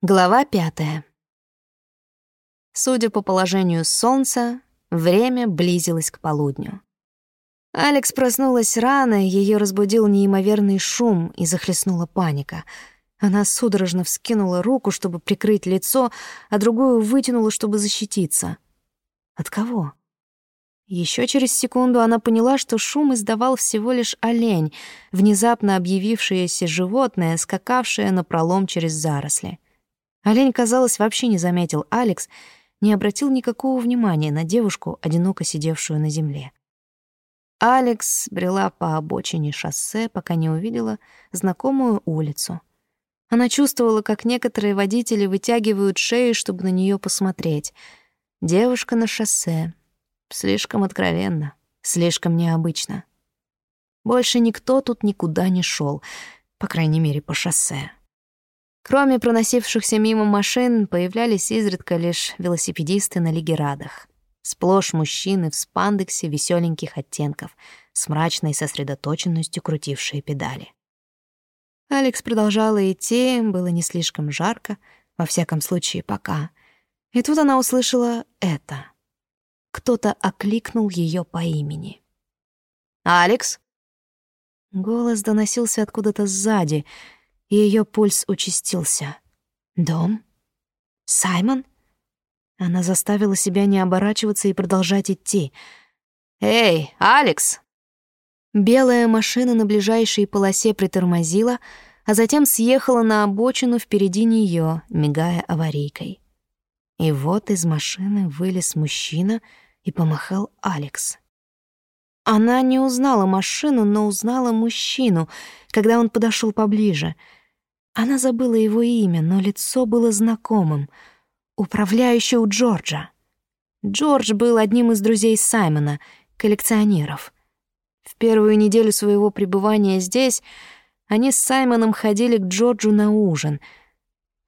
Глава пятая. Судя по положению солнца, время близилось к полудню. Алекс проснулась рано, ее разбудил неимоверный шум и захлестнула паника. Она судорожно вскинула руку, чтобы прикрыть лицо, а другую вытянула, чтобы защититься. От кого? Еще через секунду она поняла, что шум издавал всего лишь олень, внезапно объявившееся животное, скакавшее на пролом через заросли. Олень, казалось, вообще не заметил Алекс, не обратил никакого внимания на девушку, одиноко сидевшую на земле. Алекс брела по обочине шоссе, пока не увидела знакомую улицу. Она чувствовала, как некоторые водители вытягивают шеи, чтобы на нее посмотреть. Девушка на шоссе. Слишком откровенно, слишком необычно. Больше никто тут никуда не шел, по крайней мере, по шоссе. Кроме проносившихся мимо машин, появлялись изредка лишь велосипедисты на лигерадах. Сплошь мужчины в спандексе веселеньких оттенков, с мрачной сосредоточенностью крутившие педали. Алекс продолжала идти, было не слишком жарко, во всяком случае пока. И тут она услышала это. Кто-то окликнул ее по имени. «Алекс?» Голос доносился откуда-то сзади — и ее пульс участился. «Дом? Саймон?» Она заставила себя не оборачиваться и продолжать идти. «Эй, Алекс!» Белая машина на ближайшей полосе притормозила, а затем съехала на обочину впереди нее, мигая аварийкой. И вот из машины вылез мужчина и помахал Алекс. Она не узнала машину, но узнала мужчину, когда он подошел поближе — она забыла его имя, но лицо было знакомым. Управляющий у Джорджа. Джордж был одним из друзей Саймона, коллекционеров. В первую неделю своего пребывания здесь они с Саймоном ходили к Джорджу на ужин.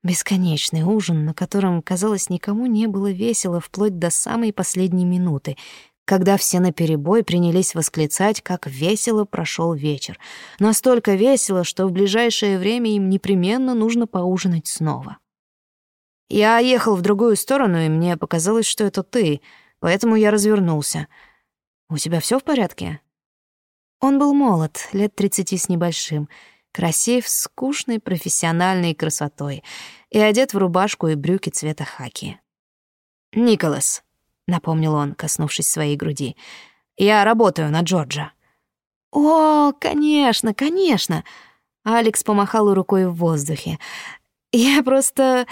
Бесконечный ужин, на котором, казалось, никому не было весело вплоть до самой последней минуты — когда все наперебой принялись восклицать, как весело прошел вечер. Настолько весело, что в ближайшее время им непременно нужно поужинать снова. Я ехал в другую сторону, и мне показалось, что это ты, поэтому я развернулся. У тебя все в порядке? Он был молод, лет тридцати с небольшим, красив, скучной профессиональной красотой и одет в рубашку и брюки цвета хаки. «Николас», напомнил он, коснувшись своей груди. Я работаю на Джорджа. О, конечно, конечно. Алекс помахал рукой в воздухе. Я просто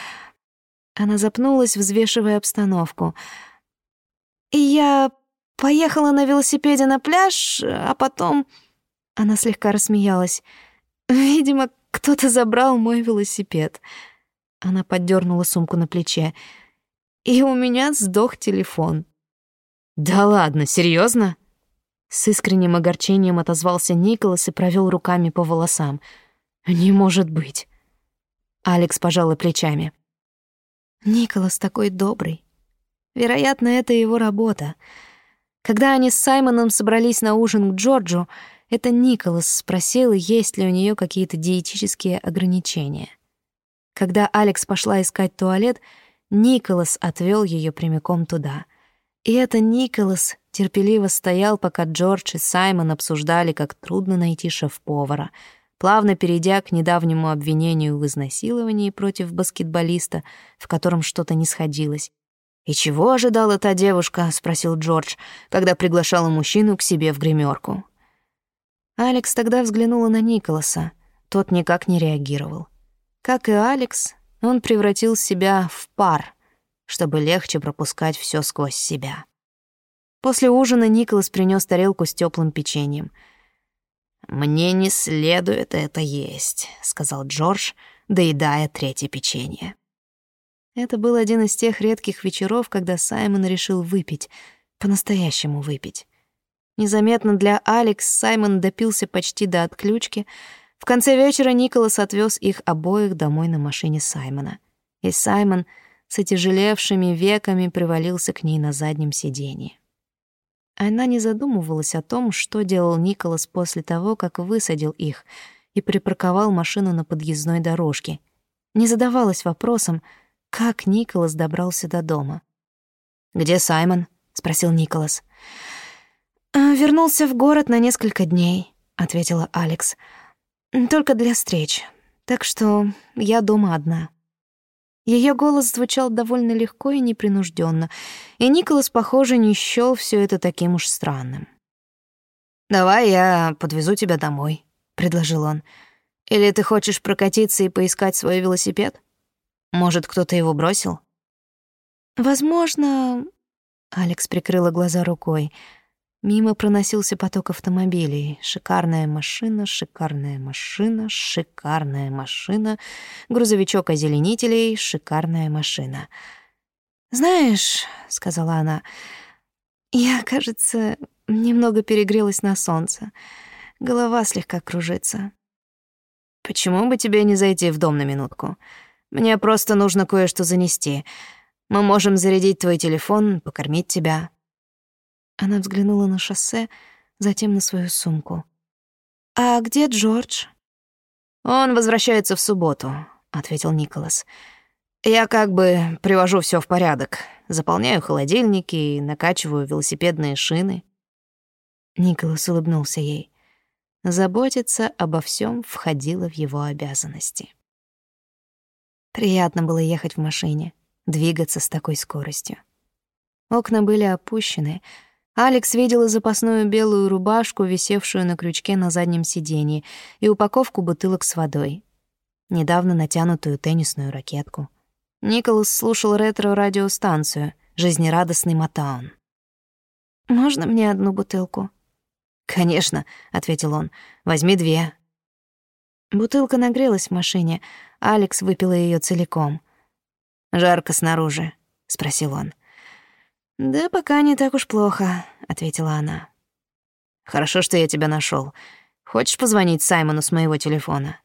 Она запнулась, взвешивая обстановку. Я поехала на велосипеде на пляж, а потом Она слегка рассмеялась. Видимо, кто-то забрал мой велосипед. Она поддернула сумку на плече и у меня сдох телефон. «Да ладно, серьезно? С искренним огорчением отозвался Николас и провел руками по волосам. «Не может быть». Алекс пожала плечами. «Николас такой добрый. Вероятно, это его работа. Когда они с Саймоном собрались на ужин к Джорджу, это Николас спросил, есть ли у нее какие-то диетические ограничения. Когда Алекс пошла искать туалет, Николас отвел ее прямиком туда. И это Николас терпеливо стоял, пока Джордж и Саймон обсуждали, как трудно найти шеф-повара, плавно перейдя к недавнему обвинению в изнасиловании против баскетболиста, в котором что-то не сходилось. «И чего ожидала та девушка?» — спросил Джордж, когда приглашала мужчину к себе в гримерку. Алекс тогда взглянула на Николаса. Тот никак не реагировал. Как и Алекс, он превратил себя в пар, чтобы легче пропускать все сквозь себя. После ужина Николас принес тарелку с теплым печеньем. «Мне не следует это есть», — сказал Джордж, доедая третье печенье. Это был один из тех редких вечеров, когда Саймон решил выпить, по-настоящему выпить. Незаметно для Алекс Саймон допился почти до отключки, в конце вечера Николас отвез их обоих домой на машине Саймона. И Саймон с отяжелевшими веками привалился к ней на заднем сиденье. Она не задумывалась о том, что делал Николас после того, как высадил их и припарковал машину на подъездной дорожке. не задавалась вопросом, как Николас добрался до дома. «Где Саймон?» — спросил Николас. «А, «Вернулся в город на несколько дней», — ответила Алекс. «Только для встреч. Так что я дома одна». Ее голос звучал довольно легко и непринужденно, и Николас, похоже, не счёл все это таким уж странным. «Давай я подвезу тебя домой», — предложил он. «Или ты хочешь прокатиться и поискать свой велосипед? Может, кто-то его бросил?» «Возможно...» — Алекс прикрыла глаза рукой — Мимо проносился поток автомобилей. Шикарная машина, шикарная машина, шикарная машина. Грузовичок озеленителей, шикарная машина. «Знаешь», — сказала она, — «я, кажется, немного перегрелась на солнце. Голова слегка кружится». «Почему бы тебе не зайти в дом на минутку? Мне просто нужно кое-что занести. Мы можем зарядить твой телефон, покормить тебя». Она взглянула на шоссе, затем на свою сумку. «А где Джордж?» «Он возвращается в субботу», — ответил Николас. «Я как бы привожу все в порядок. Заполняю холодильники и накачиваю велосипедные шины». Николас улыбнулся ей. Заботиться обо всем входило в его обязанности. Приятно было ехать в машине, двигаться с такой скоростью. Окна были опущены — Алекс видела запасную белую рубашку, висевшую на крючке на заднем сиденье, и упаковку бутылок с водой. Недавно натянутую теннисную ракетку. Николас слушал ретро-радиостанцию «Жизнерадостный Матаун». «Можно мне одну бутылку?» «Конечно», — ответил он. «Возьми две». Бутылка нагрелась в машине. Алекс выпила ее целиком. «Жарко снаружи?» — спросил он. «Да пока не так уж плохо», — ответила она. «Хорошо, что я тебя нашел. Хочешь позвонить Саймону с моего телефона?»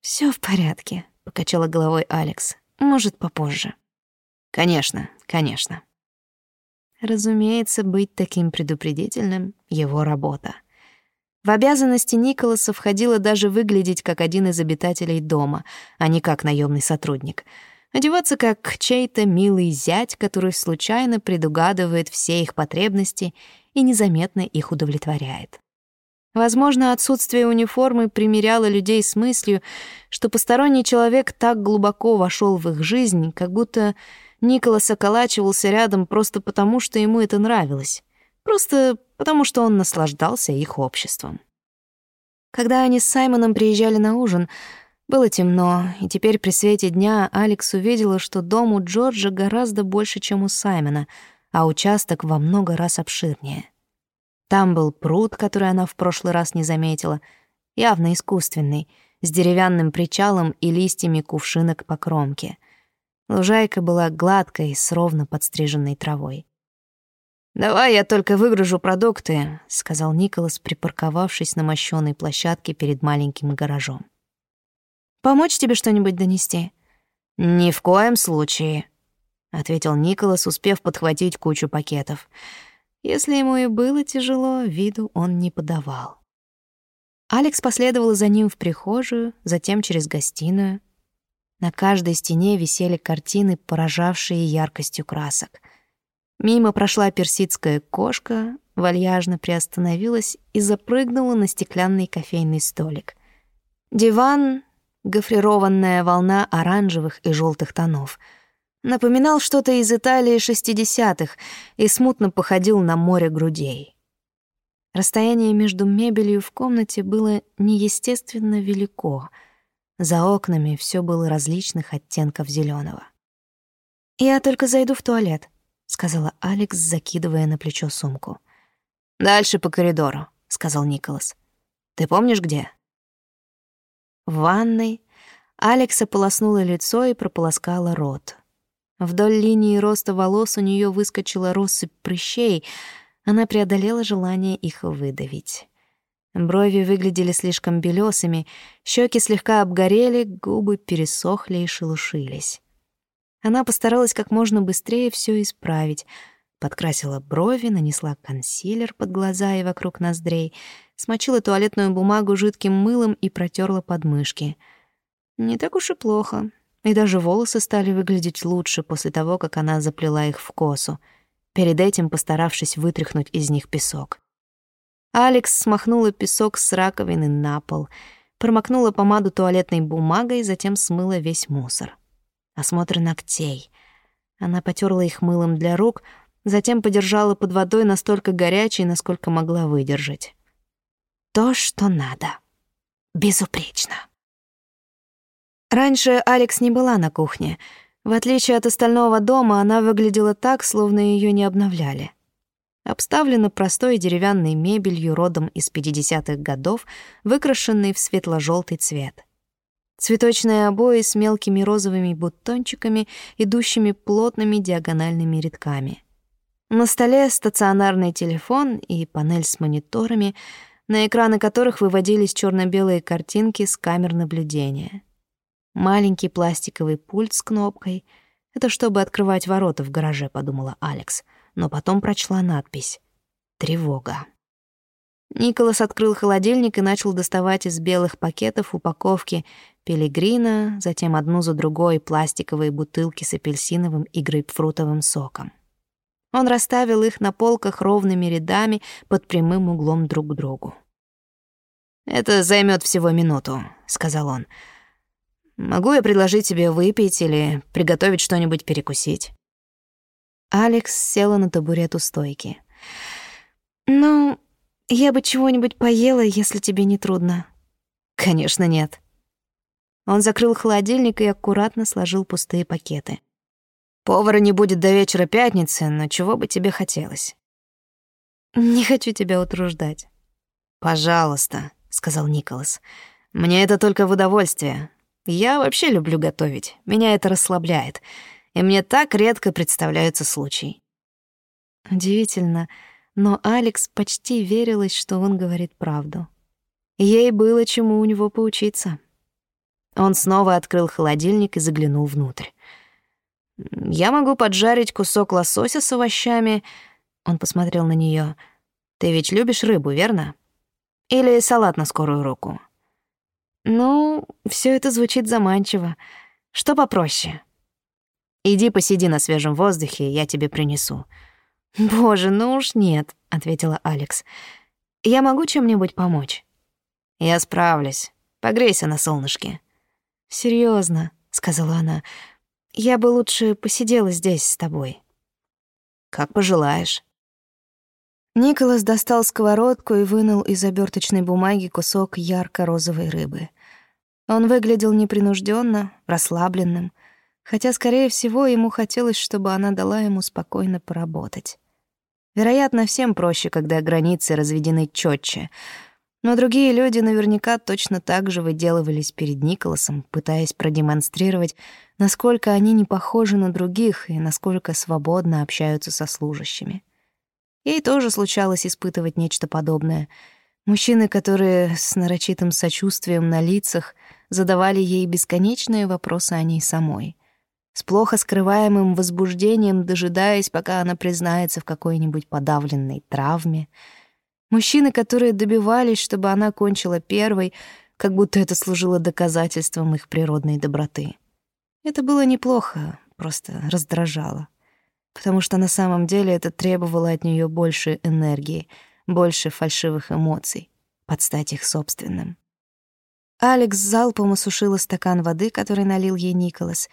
Все в порядке», — покачала головой Алекс. «Может, попозже». «Конечно, конечно». Разумеется, быть таким предупредительным — его работа. В обязанности Николаса входило даже выглядеть как один из обитателей дома, а не как наемный сотрудник — одеваться как чей-то милый зять, который случайно предугадывает все их потребности и незаметно их удовлетворяет. Возможно, отсутствие униформы примеряло людей с мыслью, что посторонний человек так глубоко вошел в их жизнь, как будто Николас околачивался рядом просто потому, что ему это нравилось, просто потому, что он наслаждался их обществом. Когда они с Саймоном приезжали на ужин, было темно, и теперь при свете дня Алекс увидела, что дом у Джорджа гораздо больше, чем у Саймона, а участок во много раз обширнее. Там был пруд, который она в прошлый раз не заметила, явно искусственный, с деревянным причалом и листьями кувшинок по кромке. Лужайка была гладкой, с ровно подстриженной травой. «Давай я только выгружу продукты», — сказал Николас, припарковавшись на мощёной площадке перед маленьким гаражом. Помочь тебе что-нибудь донести?» «Ни в коем случае», — ответил Николас, успев подхватить кучу пакетов. Если ему и было тяжело, виду он не подавал. Алекс последовала за ним в прихожую, затем через гостиную. На каждой стене висели картины, поражавшие яркостью красок. Мимо прошла персидская кошка, вальяжно приостановилась и запрыгнула на стеклянный кофейный столик. Диван гофрированная волна оранжевых и желтых тонов. Напоминал что-то из Италии шестидесятых и смутно походил на море грудей. Расстояние между мебелью в комнате было неестественно велико. За окнами все было различных оттенков зеленого. «Я только зайду в туалет», — сказала Алекс, закидывая на плечо сумку. «Дальше по коридору», — сказал Николас. «Ты помнишь, где?» В ванной Алекса полоснула лицо и прополоскала рот. Вдоль линии роста волос у нее выскочила россыпь прыщей, она преодолела желание их выдавить. Брови выглядели слишком белесыми, щеки слегка обгорели, губы пересохли и шелушились. Она постаралась как можно быстрее все исправить. Подкрасила брови, нанесла консилер под глаза и вокруг ноздрей — смочила туалетную бумагу жидким мылом и протерла подмышки. Не так уж и плохо. и даже волосы стали выглядеть лучше после того, как она заплела их в косу, перед этим постаравшись вытряхнуть из них песок. Алекс смахнула песок с раковины на пол, промокнула помаду туалетной бумагой, затем смыла весь мусор. Осмотр ногтей. Она потерла их мылом для рук, затем подержала под водой настолько горячей, насколько могла выдержать. То, что надо. Безупречно. Раньше Алекс не была на кухне. В отличие от остального дома, она выглядела так, словно ее не обновляли. Обставлена простой деревянной мебелью родом из 50-х годов, выкрашенной в светло желтый цвет. Цветочные обои с мелкими розовыми бутончиками, идущими плотными диагональными рядками. На столе стационарный телефон и панель с мониторами, на экраны которых выводились черно белые картинки с камер наблюдения. Маленький пластиковый пульт с кнопкой. Это чтобы открывать ворота в гараже, подумала Алекс, но потом прочла надпись «Тревога». Николас открыл холодильник и начал доставать из белых пакетов упаковки пилигрина, затем одну за другой пластиковые бутылки с апельсиновым и грейпфрутовым соком. Он расставил их на полках ровными рядами под прямым углом друг к другу. «Это займет всего минуту», — сказал он. Могу я предложить тебе выпить или приготовить что-нибудь перекусить?» Алекс села на табурет у стойки. «Ну, я бы чего-нибудь поела, если тебе не трудно». «Конечно, нет». Он закрыл холодильник и аккуратно сложил пустые пакеты. «Повара не будет до вечера пятницы, но чего бы тебе хотелось?» «Не хочу тебя утруждать». «Пожалуйста», — сказал Николас. «Мне это только в удовольствие. Я вообще люблю готовить. Меня это расслабляет. И мне так редко представляются случаи. Удивительно, но Алекс почти верилась, что он говорит правду. Ей было чему у него поучиться. Он снова открыл холодильник и заглянул внутрь. «Я могу поджарить кусок лосося с овощами». Он посмотрел на нее. «Ты ведь любишь рыбу, верно? Или салат на скорую руку?» Ну, все это звучит заманчиво. Что попроще? Иди посиди на свежем воздухе, я тебе принесу. Боже, ну уж нет, ответила Алекс. Я могу чем-нибудь помочь? Я справлюсь. Погрейся на солнышке. Серьезно, сказала она. Я бы лучше посидела здесь с тобой. Как пожелаешь. Николас достал сковородку и вынул из оберточной бумаги кусок ярко-розовой рыбы. Он выглядел непринужденно, расслабленным, хотя, скорее всего, ему хотелось, чтобы она дала ему спокойно поработать. Вероятно, всем проще, когда границы разведены четче, но другие люди наверняка точно так же выделывались перед Николасом, пытаясь продемонстрировать, насколько они не похожи на других и насколько свободно общаются со служащими. Ей тоже случалось испытывать нечто подобное. Мужчины, которые с нарочитым сочувствием на лицах задавали ей бесконечные вопросы о ней самой. С плохо скрываемым возбуждением, дожидаясь, пока она признается в какой-нибудь подавленной травме. Мужчины, которые добивались, чтобы она кончила первой, как будто это служило доказательством их природной доброты. Это было неплохо, просто раздражало потому что на самом деле это требовало от нее больше энергии, больше фальшивых эмоций, под стать их собственным. Алекс залпом осушила стакан воды, который налил ей Николас,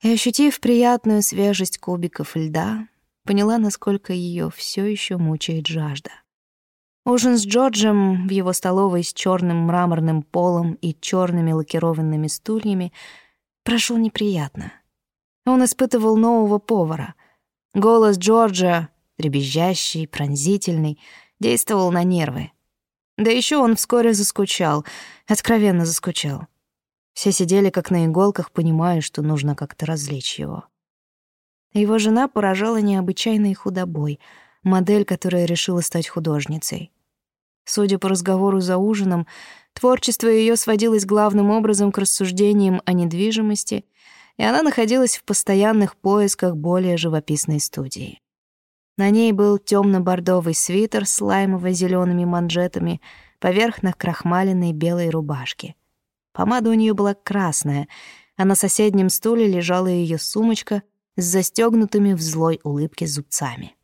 и, ощутив приятную свежесть кубиков льда, поняла, насколько ее все еще мучает жажда. Ужин с Джорджем в его столовой с черным мраморным полом и черными лакированными стульями прошел неприятно. Он испытывал нового повара, Голос Джорджа, дребезжащий, пронзительный, действовал на нервы. Да еще он вскоре заскучал, откровенно заскучал. Все сидели как на иголках, понимая, что нужно как-то развлечь его. Его жена поражала необычайной худобой, модель, которая решила стать художницей. Судя по разговору за ужином, творчество ее сводилось главным образом к рассуждениям о недвижимости и она находилась в постоянных поисках более живописной студии. На ней был темно-бордовый свитер с лаймово-зелеными манжетами поверх накрахмаленной белой рубашки. Помада у нее была красная, а на соседнем стуле лежала ее сумочка с застегнутыми в злой улыбке зубцами.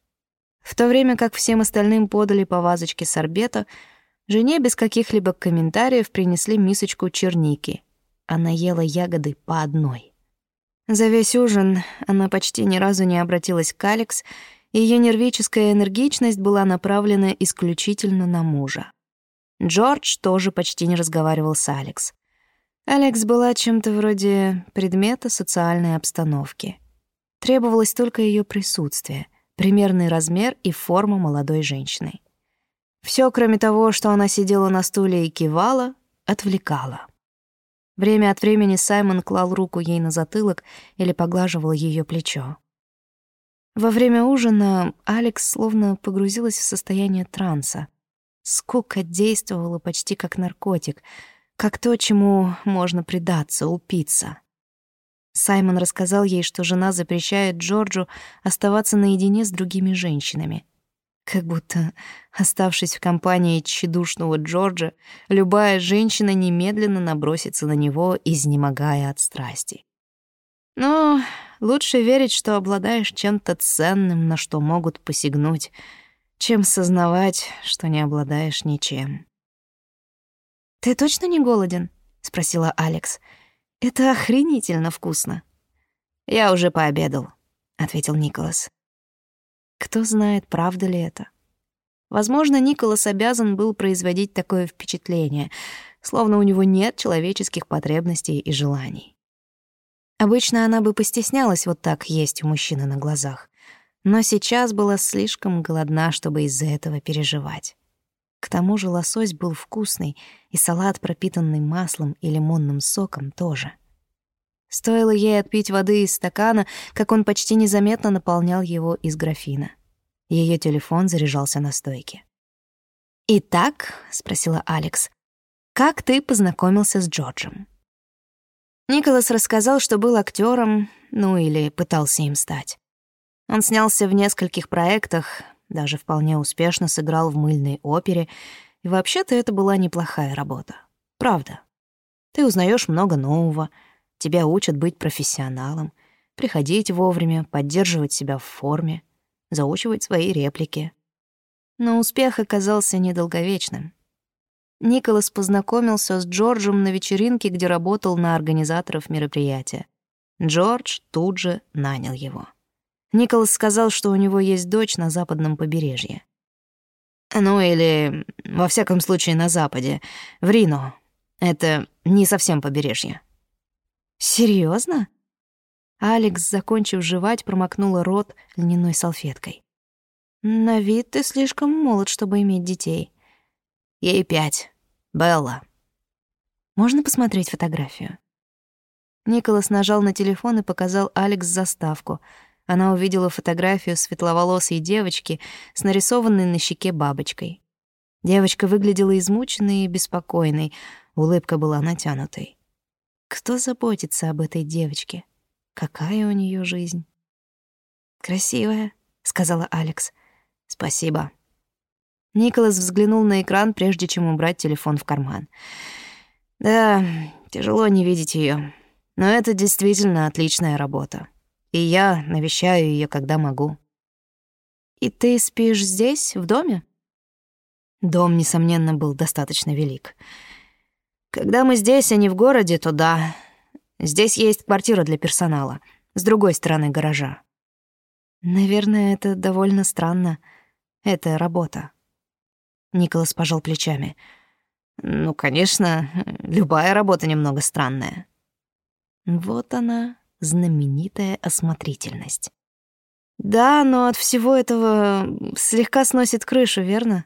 В то время как всем остальным подали по вазочке сорбета, жене без каких-либо комментариев принесли мисочку черники. Она ела ягоды по одной. За весь ужин она почти ни разу не обратилась к Алекс, и её нервическая энергичность была направлена исключительно на мужа. Джордж тоже почти не разговаривал с Алекс. Алекс была чем-то вроде предмета социальной обстановки. Требовалось только её присутствие, примерный размер и форма молодой женщины. Всё, кроме того, что она сидела на стуле и кивала, отвлекало. Время от времени Саймон клал руку ей на затылок или поглаживал ее плечо. Во время ужина Алекс словно погрузилась в состояние транса. Скука действовала почти как наркотик, как то, чему можно предаться, упиться. Саймон рассказал ей, что жена запрещает Джорджу оставаться наедине с другими женщинами — как будто, оставшись в компании тщедушного Джорджа, любая женщина немедленно набросится на него, изнемогая от страсти. Но лучше верить, что обладаешь чем-то ценным, на что могут посягнуть, чем сознавать, что не обладаешь ничем. «Ты точно не голоден?» — спросила Алекс. «Это охренительно вкусно». «Я уже пообедал», — ответил Николас. Кто знает, правда ли это? Возможно, Николас обязан был производить такое впечатление, словно у него нет человеческих потребностей и желаний. Обычно она бы постеснялась вот так есть у мужчины на глазах, но сейчас была слишком голодна, чтобы из-за этого переживать. К тому же лосось был вкусный, и салат, пропитанный маслом и лимонным соком, тоже. Стоило ей отпить воды из стакана, как он почти незаметно наполнял его из графина. Ее телефон заряжался на стойке. «Итак», — спросила Алекс, — «как ты познакомился с Джорджем?» Николас рассказал, что был актером, ну или пытался им стать. Он снялся в нескольких проектах, даже вполне успешно сыграл в мыльной опере, и вообще-то это была неплохая работа. Правда. Ты узнаешь много нового — Тебя учат быть профессионалом, приходить вовремя, поддерживать себя в форме, заучивать свои реплики. Но успех оказался недолговечным. Николас познакомился с Джорджем на вечеринке, где работал на организаторов мероприятия. Джордж тут же нанял его. Николас сказал, что у него есть дочь на западном побережье. Ну или, во всяком случае, на западе, в Рино. Это не совсем побережье. Серьезно? Алекс, закончив жевать, промокнула рот льняной салфеткой. На вид ты слишком молод, чтобы иметь детей. Ей пять. Белла. Можно посмотреть фотографию? Николас нажал на телефон и показал Алекс заставку. Она увидела фотографию светловолосой девочки с нарисованной на щеке бабочкой. Девочка выглядела измученной и беспокойной, улыбка была натянутой. Кто заботится об этой девочке? Какая у нее жизнь? «Красивая», — сказала Алекс. «Спасибо». Николас взглянул на экран, прежде чем убрать телефон в карман. «Да, тяжело не видеть ее, но это действительно отличная работа. И я навещаю ее, когда могу». «И ты спишь здесь, в доме?» Дом, несомненно, был достаточно велик. Когда мы здесь, а не в городе, то да. Здесь есть квартира для персонала, с другой стороны гаража. Наверное, это довольно странно. Это работа. Николас пожал плечами. Ну, конечно, любая работа немного странная. Вот она, знаменитая осмотрительность. Да, но от всего этого слегка сносит крышу, верно?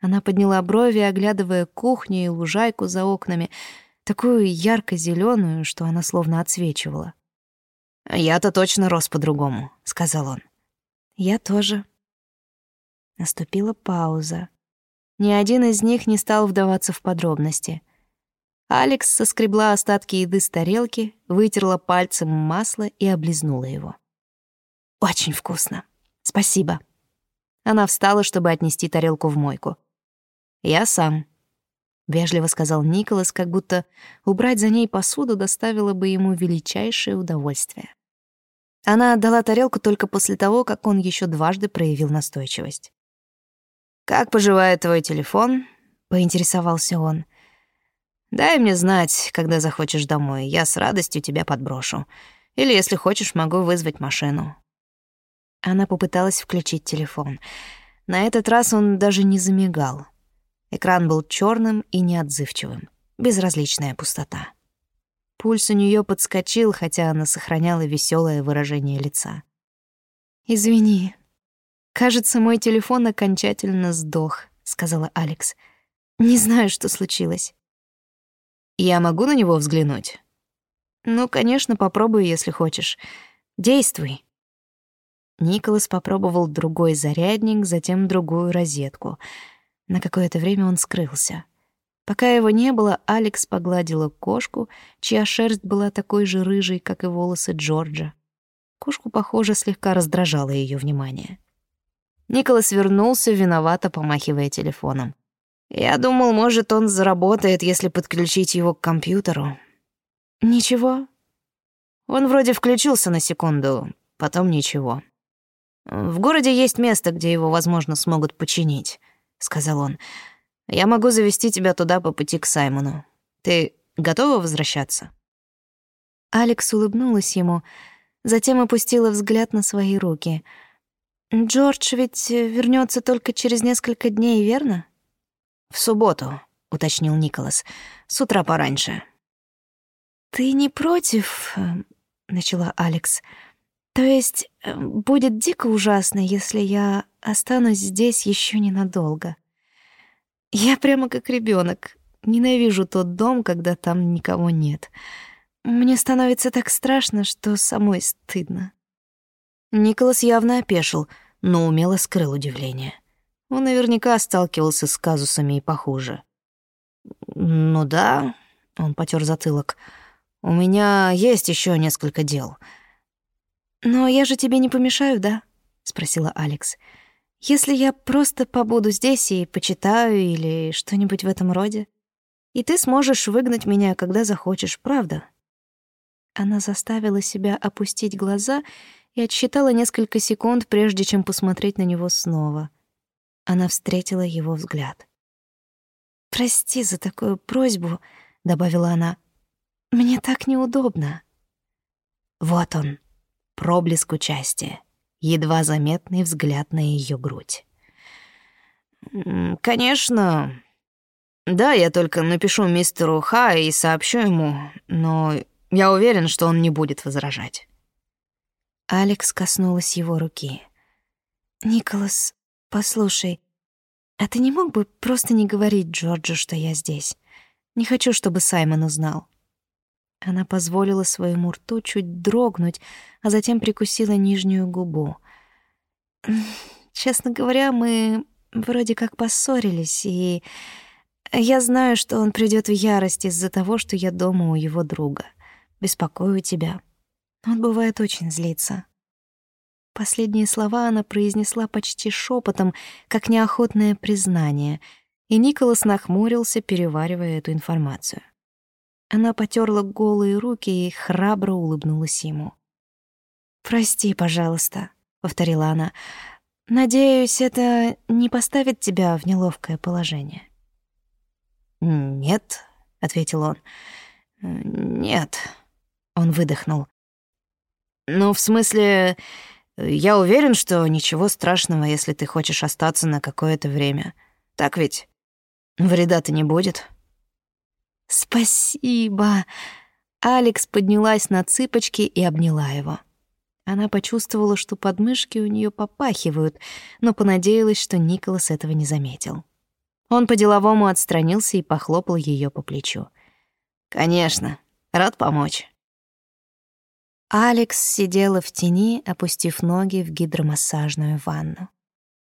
Она подняла брови, оглядывая кухню и лужайку за окнами, такую ярко зеленую что она словно отсвечивала. «Я-то точно рос по-другому», — сказал он. «Я тоже». Наступила пауза. Ни один из них не стал вдаваться в подробности. Алекс соскребла остатки еды с тарелки, вытерла пальцем масло и облизнула его. «Очень вкусно. Спасибо». Она встала, чтобы отнести тарелку в мойку. Я сам. — вежливо сказал Николас, как будто убрать за ней посуду доставило бы ему величайшее удовольствие. Она отдала тарелку только после того, как он еще дважды проявил настойчивость. «Как поживает твой телефон?» — поинтересовался он. «Дай мне знать, когда захочешь домой. Я с радостью тебя подброшу. Или, если хочешь, могу вызвать машину». Она попыталась включить телефон. На этот раз он даже не замигал. Экран был черным и неотзывчивым. Безразличная пустота. Пульс у нее подскочил, хотя она сохраняла веселое выражение лица. «Извини. Кажется, мой телефон окончательно сдох», — сказала Алекс. «Не знаю, что случилось». «Я могу на него взглянуть?» «Ну, конечно, попробуй, если хочешь. Действуй». Николас попробовал другой зарядник, затем другую розетку. На какое-то время он скрылся. Пока его не было, Алекс погладила кошку, чья шерсть была такой же рыжей, как и волосы Джорджа. Кошку, похоже, слегка раздражало ее внимание. Николас вернулся, виновато помахивая телефоном. «Я думал, может, он заработает, если подключить его к компьютеру». «Ничего?» Он вроде включился на секунду, потом ничего. «В городе есть место, где его, возможно, смогут починить», — сказал он. Я могу завести тебя туда по пути к Саймону. Ты готова возвращаться?» Алекс улыбнулась ему, затем опустила взгляд на свои руки. «Джордж ведь вернется только через несколько дней, верно?» «В субботу», — уточнил Николас, — «с утра пораньше». «Ты не против?» — начала Алекс. «То есть э, будет дико ужасно, если я останусь здесь еще ненадолго?» Я прямо как ребенок. Ненавижу тот дом, когда там никого нет. Мне становится так страшно, что самой стыдно. Николас явно опешил, но умело скрыл удивление. Он наверняка сталкивался с казусами и похуже. «Ну да», — он потер затылок, — «у меня есть еще несколько дел». «Но я же тебе не помешаю, да?» — спросила Алекс. Если я просто побуду здесь и почитаю или что-нибудь в этом роде, и ты сможешь выгнать меня, когда захочешь, правда?» Она заставила себя опустить глаза и отсчитала несколько секунд, прежде чем посмотреть на него снова. Она встретила его взгляд. «Прости за такую просьбу», — добавила она. «Мне так неудобно». Вот он, проблеск участия едва заметный взгляд на ее грудь. «Конечно. Да, я только напишу мистеру Ха и сообщу ему, но я уверен, что он не будет возражать». Алекс коснулась его руки. «Николас, послушай, а ты не мог бы просто не говорить Джорджу, что я здесь? Не хочу, чтобы Саймон узнал». Она позволила своему рту чуть дрогнуть, а затем прикусила нижнюю губу. «Честно говоря, мы вроде как поссорились, и я знаю, что он придёт в ярость из-за того, что я дома у его друга. Беспокою тебя. Он бывает очень злится». Последние слова она произнесла почти шепотом, как неохотное признание, и Николас нахмурился, переваривая эту информацию. Она потерла голые руки и храбро улыбнулась ему. «Прости, пожалуйста», — повторила она. «Надеюсь, это не поставит тебя в неловкое положение». «Нет», — ответил он. «Нет», — он выдохнул. «Ну, в смысле, я уверен, что ничего страшного, если ты хочешь остаться на какое-то время. Так ведь? Вреда-то не будет». «Спасибо!» Алекс поднялась на цыпочки и обняла его. Она почувствовала, что подмышки у нее попахивают, но понадеялась, что Николас этого не заметил. Он по-деловому отстранился и похлопал ее по плечу. «Конечно, рад помочь». Алекс сидела в тени, опустив ноги в гидромассажную ванну.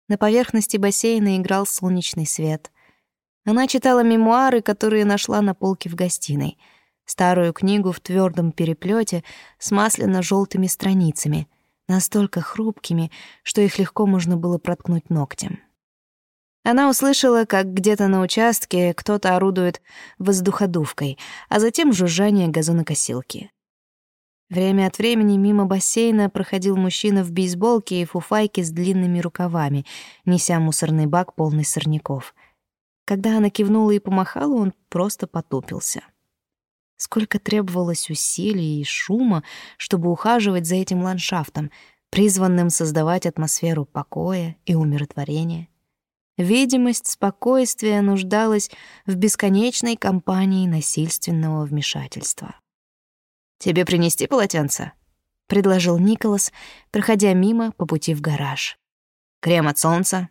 На поверхности бассейна играл солнечный свет. Она читала мемуары, которые нашла на полке в гостиной. Старую книгу в твердом переплете с масляно желтыми страницами, настолько хрупкими, что их легко можно было проткнуть ногтем. Она услышала, как где-то на участке кто-то орудует воздуходувкой, а затем жужжание газонокосилки. Время от времени мимо бассейна проходил мужчина в бейсболке и фуфайке с длинными рукавами, неся мусорный бак полный сорняков. Когда она кивнула и помахала, он просто потупился. Сколько требовалось усилий и шума, чтобы ухаживать за этим ландшафтом, призванным создавать атмосферу покоя и умиротворения. Видимость спокойствия нуждалась в бесконечной кампании насильственного вмешательства. «Тебе принести полотенце?» — предложил Николас, проходя мимо по пути в гараж. «Крем от солнца?»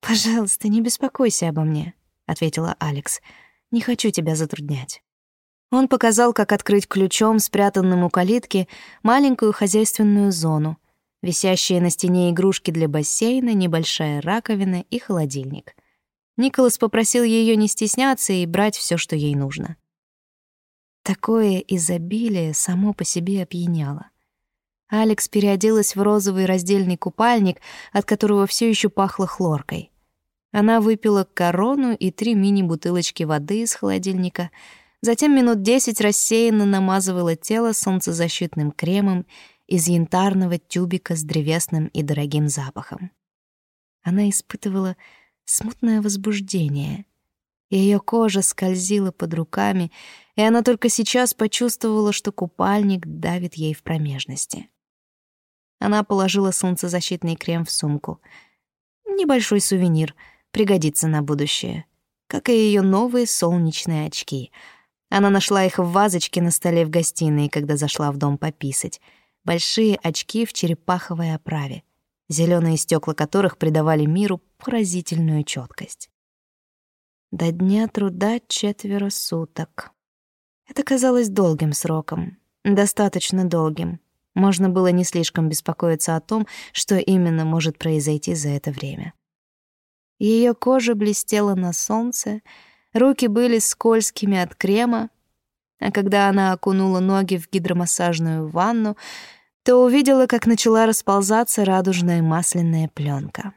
«Пожалуйста, не беспокойся обо мне», — ответила Алекс. «Не хочу тебя затруднять». Он показал, как открыть ключом, спрятанным у калитки, маленькую хозяйственную зону, висящие на стене игрушки для бассейна, небольшая раковина и холодильник. Николас попросил ее не стесняться и брать все, что ей нужно. Такое изобилие само по себе опьяняло. Алекс переоделась в розовый раздельный купальник, от которого все еще пахло хлоркой. Она выпила корону и три мини-бутылочки воды из холодильника — Затем минут десять рассеянно намазывала тело солнцезащитным кремом из янтарного тюбика с древесным и дорогим запахом. Она испытывала смутное возбуждение. Ее кожа скользила под руками, и она только сейчас почувствовала, что купальник давит ей в промежности. Она положила солнцезащитный крем в сумку. Небольшой сувенир, пригодится на будущее, как и ее новые солнечные очки — она нашла их в вазочке на столе в гостиной, когда зашла в дом пописать. Большие очки в черепаховой оправе, зеленые стекла которых придавали миру поразительную четкость. До дня труда четверо суток. Это казалось долгим сроком, достаточно долгим. Можно было не слишком беспокоиться о том, что именно может произойти за это время. Ее кожа блестела на солнце, Руки были скользкими от крема, а когда она окунула ноги в гидромассажную ванну, то увидела, как начала расползаться радужная масляная пленка.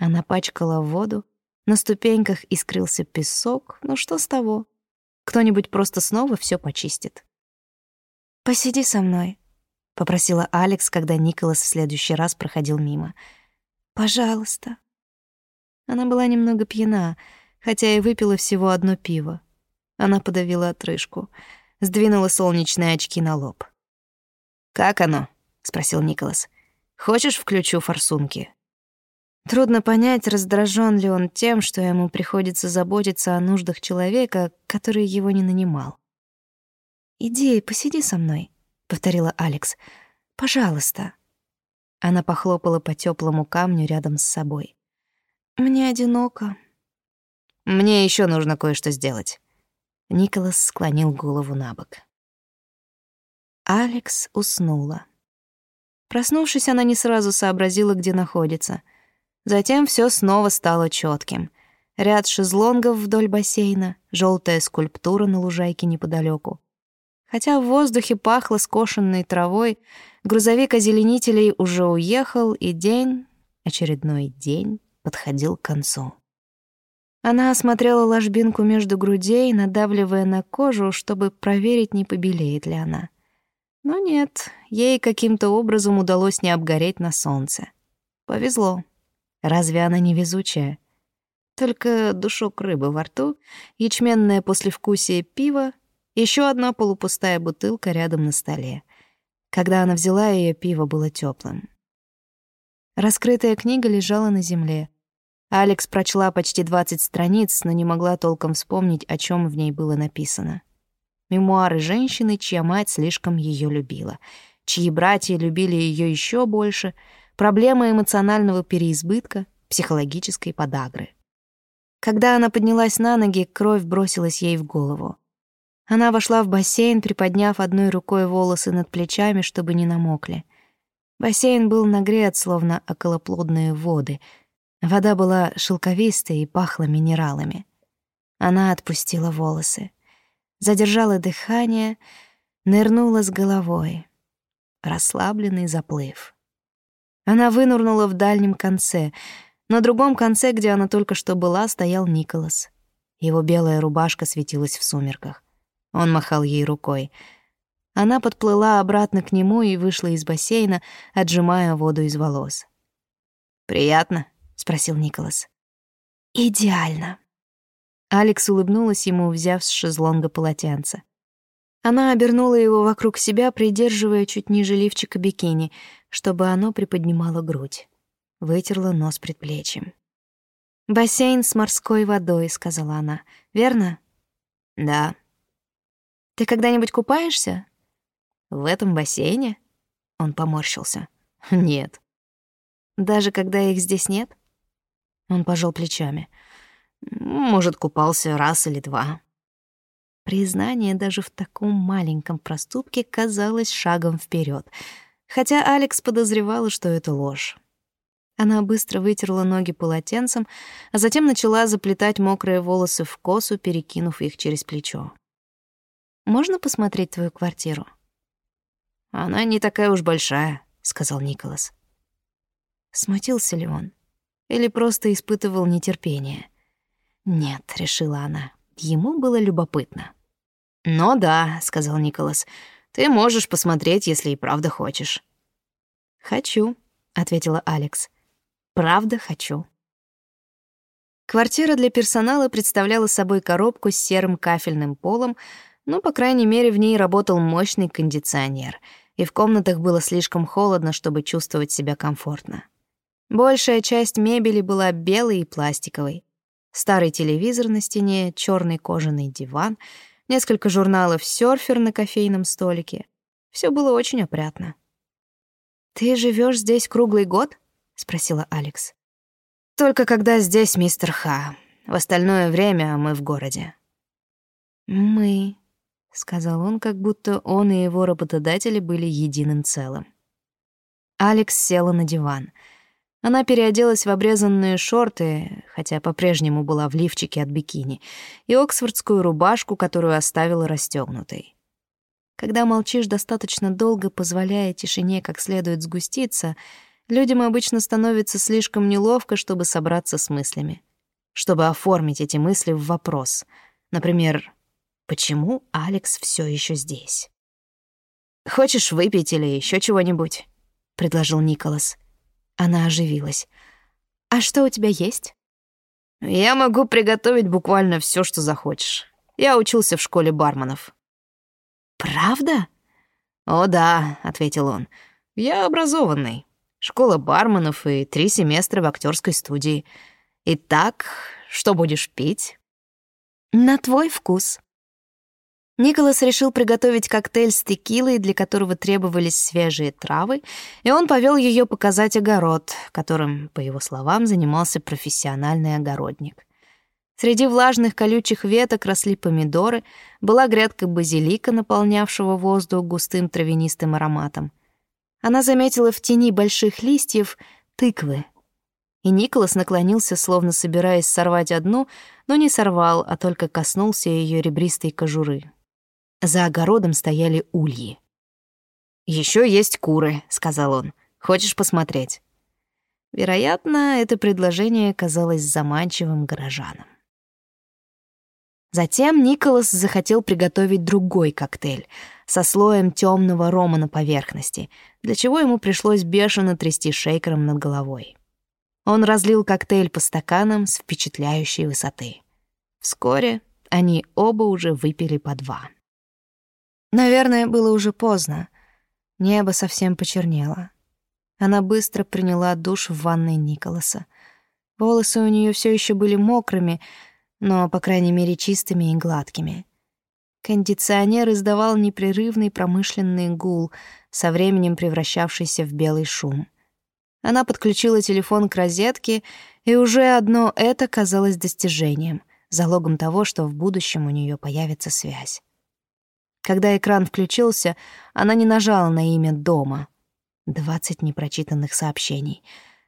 Она пачкала воду, на ступеньках искрился песок, ну что с того? Кто-нибудь просто снова все почистит. «Посиди со мной», — попросила Алекс, когда Николас в следующий раз проходил мимо. «Пожалуйста». Она была немного пьяна, — хотя и выпила всего одно пиво. Она подавила отрыжку, сдвинула солнечные очки на лоб. «Как оно?» — спросил Николас. «Хочешь включу форсунки?» Трудно понять, раздражен ли он тем, что ему приходится заботиться о нуждах человека, который его не нанимал. «Иди, посиди со мной», — повторила Алекс. «Пожалуйста». Она похлопала по теплому камню рядом с собой. «Мне одиноко, мне еще нужно кое-что сделать. Николас склонил голову на бок. Алекс уснула. Проснувшись, она не сразу сообразила, где находится. Затем все снова стало четким. Ряд шезлонгов вдоль бассейна, желтая скульптура на лужайке неподалеку. Хотя в воздухе пахло скошенной травой, грузовик озеленителей уже уехал, и день, очередной день, подходил к концу. Она осмотрела ложбинку между грудей, надавливая на кожу, чтобы проверить, не побелеет ли она. Но нет, ей каким-то образом удалось не обгореть на солнце. Повезло. Разве она не везучая? Только душок рыбы во рту, ячменное послевкусие пива, еще одна полупустая бутылка рядом на столе. Когда она взяла ее, пиво было теплым. Раскрытая книга лежала на земле. Алекс прочла почти 20 страниц, но не могла толком вспомнить, о чем в ней было написано. Мемуары женщины, чья мать слишком ее любила, чьи братья любили ее еще больше, проблема эмоционального переизбытка, психологической подагры. Когда она поднялась на ноги, кровь бросилась ей в голову. Она вошла в бассейн, приподняв одной рукой волосы над плечами, чтобы не намокли. Бассейн был нагрет, словно околоплодные воды — Вода была шелковистой и пахла минералами. Она отпустила волосы, задержала дыхание, нырнула с головой. Расслабленный заплыв. Она вынурнула в дальнем конце, На другом конце, где она только что была, стоял Николас. Его белая рубашка светилась в сумерках. Он махал ей рукой. Она подплыла обратно к нему и вышла из бассейна, отжимая воду из волос. «Приятно?» — спросил Николас. «Идеально». Алекс улыбнулась ему, взяв с шезлонга полотенце. Она обернула его вокруг себя, придерживая чуть ниже лифчика бикини, чтобы оно приподнимало грудь. Вытерла нос предплечьем. «Бассейн с морской водой», — сказала она. «Верно?» «Да». «Ты когда-нибудь купаешься?» «В этом бассейне?» Он поморщился. «Нет». «Даже когда их здесь нет?» Он пожал плечами. «Может, купался раз или два». Признание даже в таком маленьком проступке казалось шагом вперед, хотя Алекс подозревала, что это ложь. Она быстро вытерла ноги полотенцем, а затем начала заплетать мокрые волосы в косу, перекинув их через плечо. «Можно посмотреть твою квартиру?» «Она не такая уж большая», — сказал Николас. Смутился ли он? Или просто испытывал нетерпение? «Нет», — решила она, Ему было любопытно. «Ну да», — сказал Николас, — «ты можешь посмотреть, если и правда хочешь». «Хочу», — ответила Алекс. «Правда хочу». Квартира для персонала представляла собой коробку с серым кафельным полом, но, по крайней мере, в ней работал мощный кондиционер, и в комнатах было слишком холодно, чтобы чувствовать себя комфортно. Большая часть мебели была белой и пластиковой. Старый телевизор на стене, черный кожаный диван, несколько журналов «Сёрфер» на кофейном столике. Все было очень опрятно. «Ты живешь здесь круглый год?» — спросила Алекс. «Только когда здесь мистер Ха. В остальное время мы в городе». «Мы», — сказал он, как будто он и его работодатели были единым целым. Алекс села на диван — она переоделась в обрезанные шорты, хотя по-прежнему была в лифчике от бикини, и оксфордскую рубашку, которую оставила расстёгнутой. Когда молчишь достаточно долго, позволяя тишине как следует сгуститься, людям обычно становится слишком неловко, чтобы собраться с мыслями, чтобы оформить эти мысли в вопрос. Например, почему Алекс всё ещё здесь? «Хочешь выпить или ещё чего-нибудь?» — предложил Николас. Она оживилась. «А что у тебя есть?» «Я могу приготовить буквально все, что захочешь. Я учился в школе барменов». «Правда?» «О да», — ответил он. «Я образованный. Школа барменов и три семестра в актерской студии. Итак, что будешь пить?» «На твой вкус», Николас решил приготовить коктейль с текилой, для которого требовались свежие травы, и он повел ее показать огород, которым, по его словам, занимался профессиональный огородник. Среди влажных колючих веток росли помидоры, была грядка базилика, наполнявшего воздух густым травянистым ароматом. Она заметила в тени больших листьев тыквы. И Николас наклонился, словно собираясь сорвать одну, но не сорвал, а только коснулся ее ребристой кожуры. За огородом стояли ульи. Еще есть куры», — сказал он. «Хочешь посмотреть?» Вероятно, это предложение казалось заманчивым горожанам. Затем Николас захотел приготовить другой коктейль со слоем темного рома на поверхности, для чего ему пришлось бешено трясти шейкером над головой. Он разлил коктейль по стаканам с впечатляющей высоты. Вскоре они оба уже выпили по два. Наверное, было уже поздно. Небо совсем почернело. Она быстро приняла душ в ванной Николаса. Волосы у нее все еще были мокрыми, но, по крайней мере, чистыми и гладкими. Кондиционер издавал непрерывный промышленный гул, со временем превращавшийся в белый шум. Она подключила телефон к розетке, и уже одно это казалось достижением, залогом того, что в будущем у нее появится связь. Когда экран включился, она не нажала на имя дома. Двадцать непрочитанных сообщений.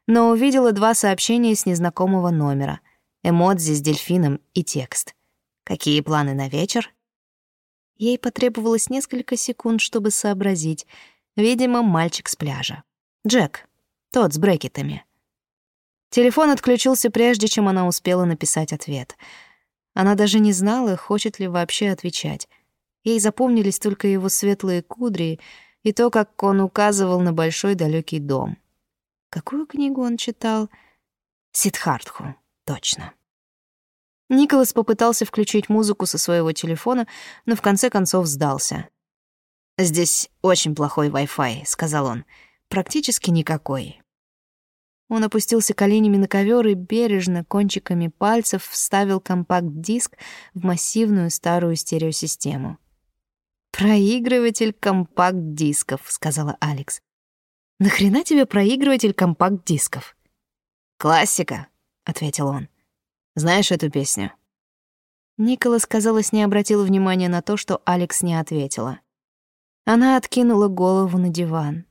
Но увидела два сообщения с незнакомого номера. Эмодзи с дельфином и текст. «Какие планы на вечер?» Ей потребовалось несколько секунд, чтобы сообразить. Видимо, мальчик с пляжа. Джек, тот с брекетами. Телефон отключился прежде, чем она успела написать ответ. Она даже не знала, хочет ли вообще отвечать. Ей запомнились только его светлые кудри и то, как он указывал на большой далекий дом. Какую книгу он читал? Сидхартху, точно. Николас попытался включить музыку со своего телефона, но в конце концов сдался. «Здесь очень плохой Wi-Fi», — сказал он. «Практически никакой». Он опустился коленями на ковер и бережно кончиками пальцев вставил компакт-диск в массивную старую стереосистему. «Проигрыватель компакт-дисков», — сказала Алекс. «Нахрена тебе проигрыватель компакт-дисков?» «Классика», — ответил он. Знаешь эту песню?» Николас, казалось, не обратил внимания на то, что Алекс не ответила. Она откинула голову на диван.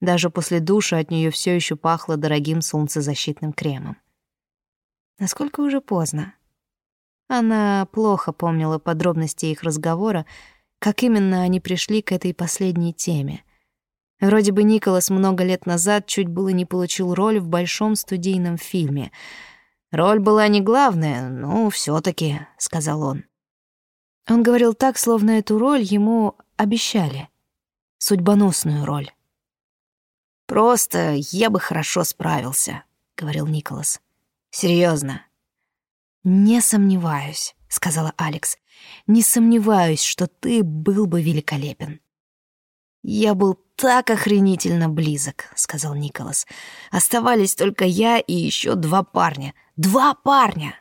Даже после душа от нее все еще пахло дорогим солнцезащитным кремом. Насколько уже поздно. Она плохо помнила подробности их разговора, как именно они пришли к этой последней теме. Вроде бы Николас много лет назад чуть было не получил роль в большом студийном фильме — Роль была не главная, но все таки сказал он. Он говорил так, словно эту роль ему обещали. Судьбоносную роль. «Просто я бы хорошо справился», — говорил Николас. Серьезно. «Не сомневаюсь», — сказала Алекс. «Не сомневаюсь, что ты был бы великолепен». «Я был так охренительно близок», — сказал Николас. «Оставались только я и еще два парня. Два парня!»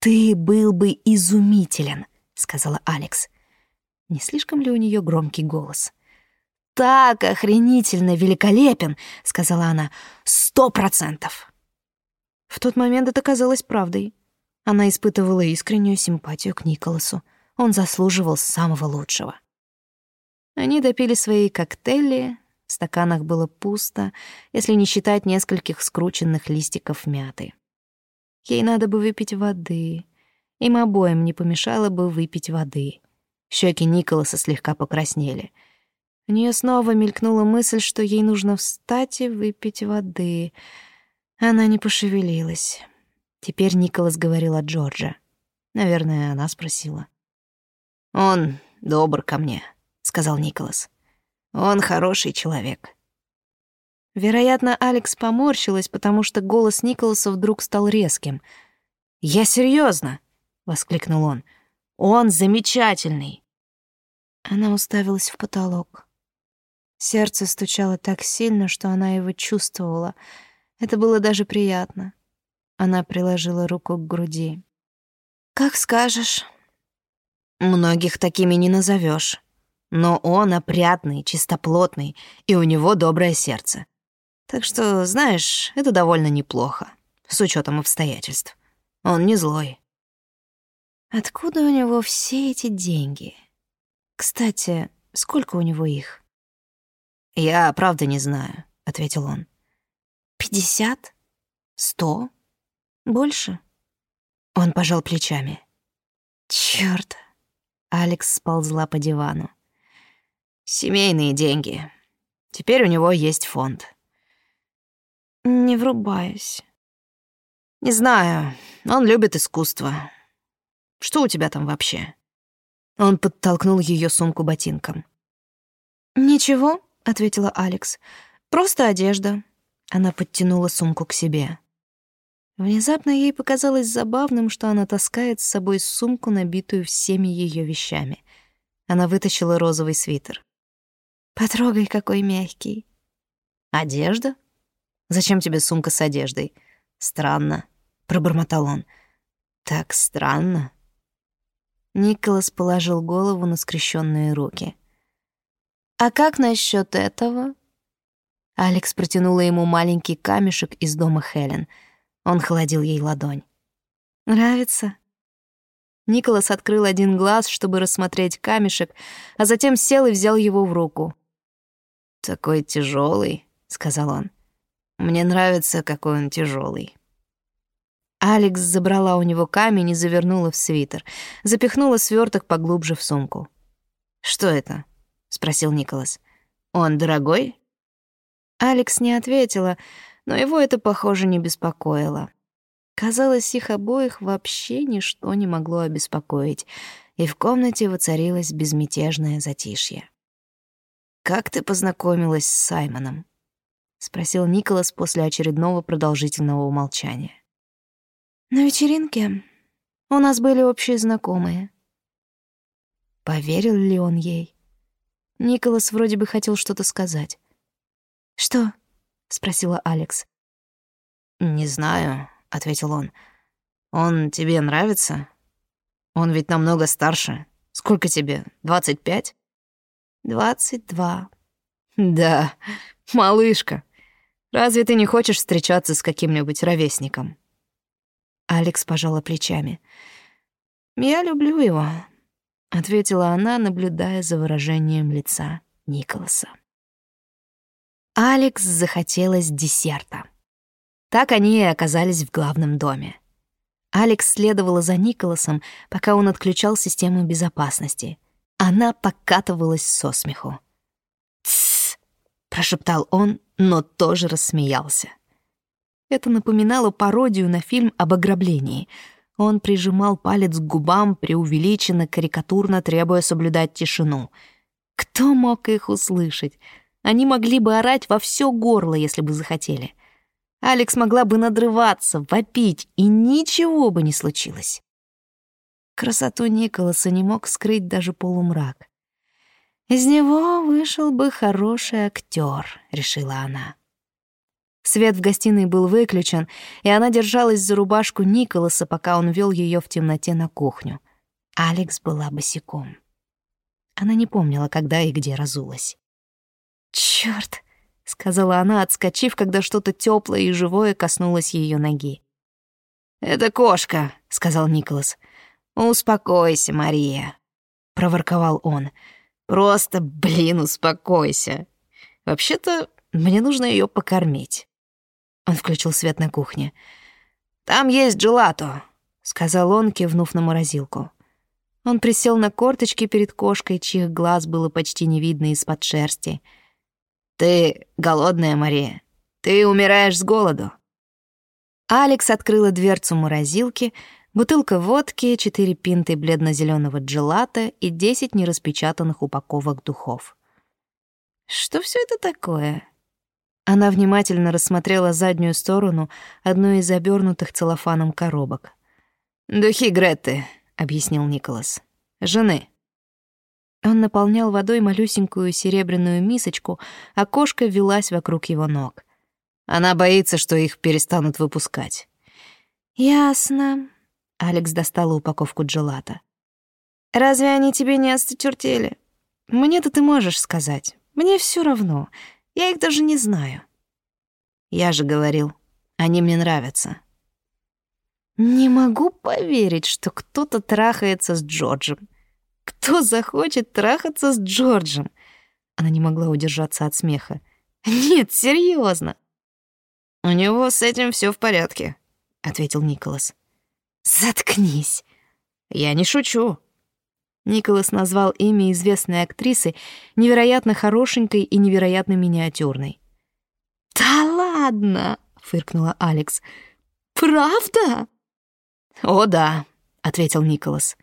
«Ты был бы изумителен», — сказала Алекс. Не слишком ли у нее громкий голос? «Так охренительно великолепен», — сказала она. «Сто процентов». В тот момент это казалось правдой. Она испытывала искреннюю симпатию к Николасу. Он заслуживал самого лучшего. Они допили свои коктейли, в стаканах было пусто, если не считать нескольких скрученных листиков мяты. Ей надо бы выпить воды. Им обоим не помешало бы выпить воды. Щеки Николаса слегка покраснели. У нее снова мелькнула мысль, что ей нужно встать и выпить воды. Она не пошевелилась. Теперь Николас говорил о Джорджа. Наверное, она спросила. «Он добр ко мне», сказал Николас. Он хороший человек. Вероятно, Алекс поморщилась, потому что голос Николаса вдруг стал резким. «Я серьезно, воскликнул он. «Он замечательный!» Она уставилась в потолок. Сердце стучало так сильно, что она его чувствовала. Это было даже приятно. Она приложила руку к груди. «Как скажешь». «Многих такими не назовешь. Но он опрятный, чистоплотный, и у него доброе сердце. Так что, знаешь, это довольно неплохо, с учетом обстоятельств. Он не злой. Откуда у него все эти деньги? Кстати, сколько у него их? Я правда не знаю, ответил он. Пятьдесят? Сто? Больше? Он пожал плечами. Чёрт. Алекс сползла по дивану. Семейные деньги. Теперь у него есть фонд. Не врубаюсь. Не знаю, он любит искусство. Что у тебя там вообще? Он подтолкнул ее сумку ботинком. «Ничего», — ответила Алекс. «Просто одежда». Она подтянула сумку к себе. Внезапно ей показалось забавным, что она таскает с собой сумку, набитую всеми ее вещами. Она вытащила розовый свитер. Потрогай, какой мягкий. Одежда? Зачем тебе сумка с одеждой? Странно, пробормотал он. Так странно. Николас положил голову на скрещенные руки. А как насчет этого? Алекс протянула ему маленький камешек из дома Хелен. Он холодил ей ладонь. Нравится? Николас открыл один глаз, чтобы рассмотреть камешек, а затем сел и взял его в руку. «Такой тяжелый, сказал он. «Мне нравится, какой он тяжелый. Алекс забрала у него камень и завернула в свитер, запихнула сверток поглубже в сумку. «Что это?» — спросил Николас. «Он дорогой?» Алекс не ответила, но его это, похоже, не беспокоило. Казалось, их обоих вообще ничто не могло обеспокоить, и в комнате воцарилось безмятежное затишье. «Как ты познакомилась с Саймоном?» — спросил Николас после очередного продолжительного умолчания. «На вечеринке у нас были общие знакомые». Поверил ли он ей? Николас вроде бы хотел что-то сказать. «Что?» — спросила Алекс. «Не знаю», — ответил он. «Он тебе нравится? Он ведь намного старше. Сколько тебе, двадцать пять?» «Двадцать два». «Да, малышка. Разве ты не хочешь встречаться с каким-нибудь ровесником?» Алекс пожала плечами. «Я люблю его», — ответила она, наблюдая за выражением лица Николаса. Алекс захотелось десерта. Так они и оказались в главном доме. Алекс следовала за Николасом, пока он отключал систему безопасности. Она покатывалась со смеху. «Тссс!» — прошептал он, но тоже рассмеялся. Это напоминало пародию на фильм об ограблении. Он прижимал палец к губам, преувеличенно, карикатурно требуя соблюдать тишину. Кто мог их услышать? Они могли бы орать во все горло, если бы захотели. Алекс могла бы надрываться, вопить, и ничего бы не случилось. Красоту Николаса не мог скрыть даже полумрак. «Из него вышел бы хороший актер», — решила она. Свет в гостиной был выключен, и она держалась за рубашку Николаса, пока он вел ее в темноте на кухню. Алекс была босиком. Она не помнила, когда и где разулась. «Чёрт!» — сказала она, отскочив, когда что-то тёплое и живое коснулось её ноги. «Это кошка», — сказал Николас. «Успокойся, Мария», — проворковал он. «Просто, блин, успокойся. Вообще-то мне нужно её покормить». Он включил свет на кухне. «Там есть джелато», — сказал он, кивнув на морозилку. Он присел на корточки перед кошкой, чьих глаз было почти не видно из-под шерсти — «Ты голодная, Мария. Ты умираешь с голоду». Алекс открыла дверцу морозилки, бутылка водки, четыре пинты бледно-зеленого джелата и десять нераспечатанных упаковок духов. «Что все это такое?» Она внимательно рассмотрела заднюю сторону одной из обернутых целлофаном коробок. «Духи Гретты», — объяснил Николас. «Жены». Он наполнял водой малюсенькую серебряную мисочку, а кошка велась вокруг его ног. Она боится, что их перестанут выпускать. «Ясно». Алекс достала упаковку джелата. «Разве они тебе не осточертели? Мне-то ты можешь сказать. Мне все равно. Я их даже не знаю». «Я же говорил, они мне нравятся». «Не могу поверить, что кто-то трахается с Джорджем. Кто захочет трахаться с Джорджем? Она не могла удержаться от смеха. Нет, серьезно. У него с этим все в порядке, ответил Николас. Заткнись. Я не шучу. Николас назвал имя известной актрисы, невероятно хорошенькой и невероятно миниатюрной. «Да ладно!» — фыркнула Алекс. «Правда?» «О да», — ответил Николас.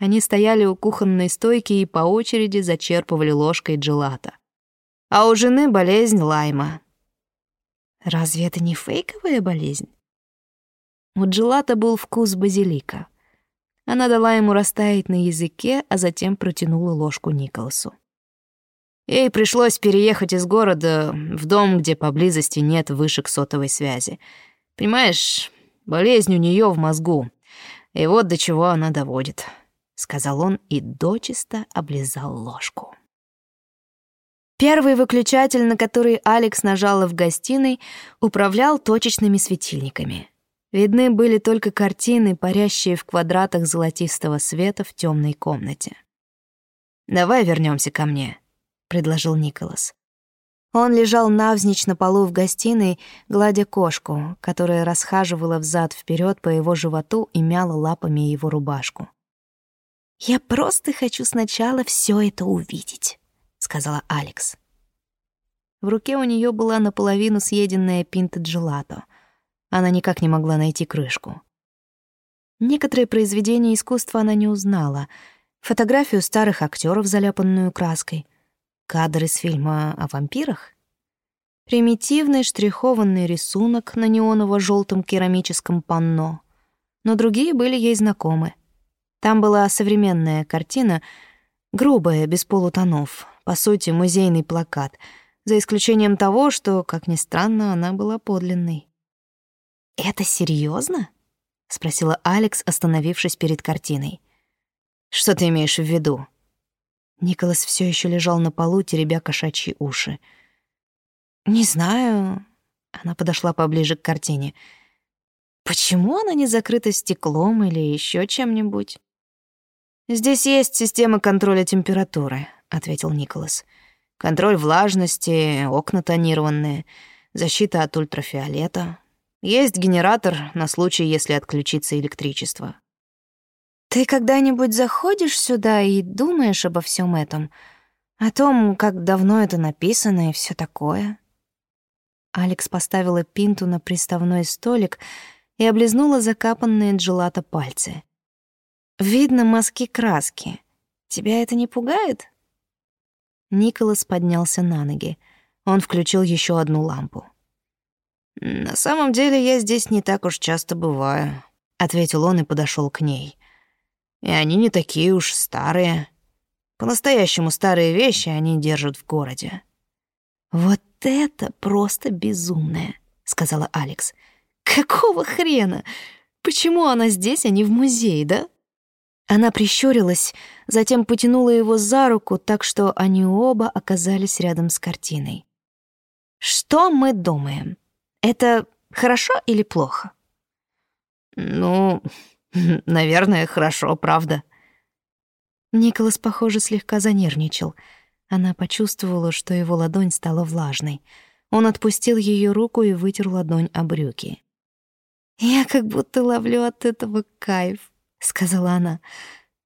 Они стояли у кухонной стойки и по очереди зачерпывали ложкой джелата. А у жены болезнь Лайма. Разве это не фейковая болезнь? У джелата был вкус базилика. Она дала ему растаять на языке, а затем протянула ложку Николасу. Ей пришлось переехать из города в дом, где поблизости нет вышек сотовой связи. Понимаешь, болезнь у нее в мозгу. И вот до чего она доводит сказал он и дочисто облизал ложку. Первый выключатель, на который Алекс нажала в гостиной, управлял точечными светильниками. Видны были только картины, парящие в квадратах золотистого света в темной комнате. «Давай вернемся ко мне», — предложил Николас. Он лежал навзничь на полу в гостиной, гладя кошку, которая расхаживала взад вперед по его животу и мяла лапами его рубашку. «Я просто хочу сначала все это увидеть», — сказала Алекс. В руке у нее была наполовину съеденная пинта джелато. Она никак не могла найти крышку. Некоторые произведения искусства она не узнала. Фотографию старых актеров, заляпанную краской. Кадр из фильма о вампирах. Примитивный штрихованный рисунок на неоново желтом керамическом панно. Но другие были ей знакомы. Там была современная картина, грубая, без полутонов, по сути, музейный плакат, за исключением того, что, как ни странно, она была подлинной. «Это серьезно? — спросила Алекс, остановившись перед картиной. «Что ты имеешь в виду?» Николас все еще лежал на полу, теребя кошачьи уши. «Не знаю...» — она подошла поближе к картине. «Почему она не закрыта стеклом или еще чем-нибудь?» «Здесь есть система контроля температуры», — ответил Николас. «Контроль влажности, окна тонированные, защита от ультрафиолета, есть генератор на случай, если отключится электричество. Ты когда-нибудь заходишь сюда и думаешь обо всем этом? О том, как давно это написано и все такое? Алекс поставила пинту на приставной столик и облизнула закапанные джелато пальцы. Видно мазки краски. Тебя это не пугает? Николас поднялся на ноги. Он включил еще одну лампу. «На самом деле я здесь не так уж часто бываю», — ответил он и подошел к ней. «И они не такие уж старые. По-настоящему старые вещи они держат в городе». «Вот это просто безумное», — сказала Алекс. «Какого хрена? Почему она здесь, а не в музее, да?» Она прищурилась, затем потянула его за руку, так что они оба оказались рядом с картиной. «Что мы думаем?» Это хорошо или плохо? Ну, наверное, хорошо, правда. Николас, похоже, слегка занервничал. Она почувствовала, что его ладонь стала влажной. Он отпустил ее руку и вытер ладонь о брюки. «Я как будто ловлю от этого кайф», — сказала она.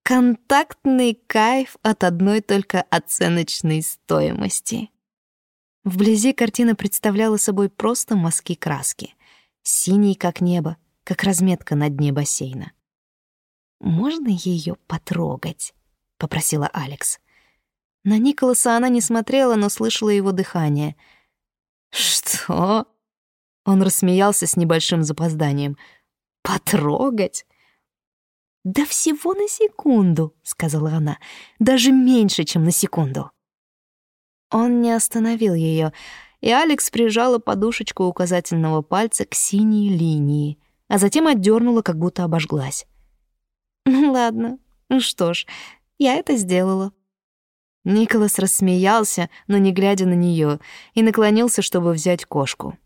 «Контактный кайф от одной только оценочной стоимости». Вблизи картина представляла собой просто мазки краски. Синий, как небо, как разметка на дне бассейна. «Можно ее потрогать?» — попросила Алекс. На Николаса она не смотрела, но слышала его дыхание. «Что?» Он рассмеялся с небольшим запозданием. «Потрогать?» «Да всего на секунду», — сказала она. «Даже меньше, чем на секунду». Он не остановил ее, и Алекс прижала подушечку указательного пальца к синей линии, а затем отдернула, как будто обожглась. «Ну ладно, ну что ж, я это сделала». Николас рассмеялся, но не глядя на нее, и наклонился, чтобы взять кошку.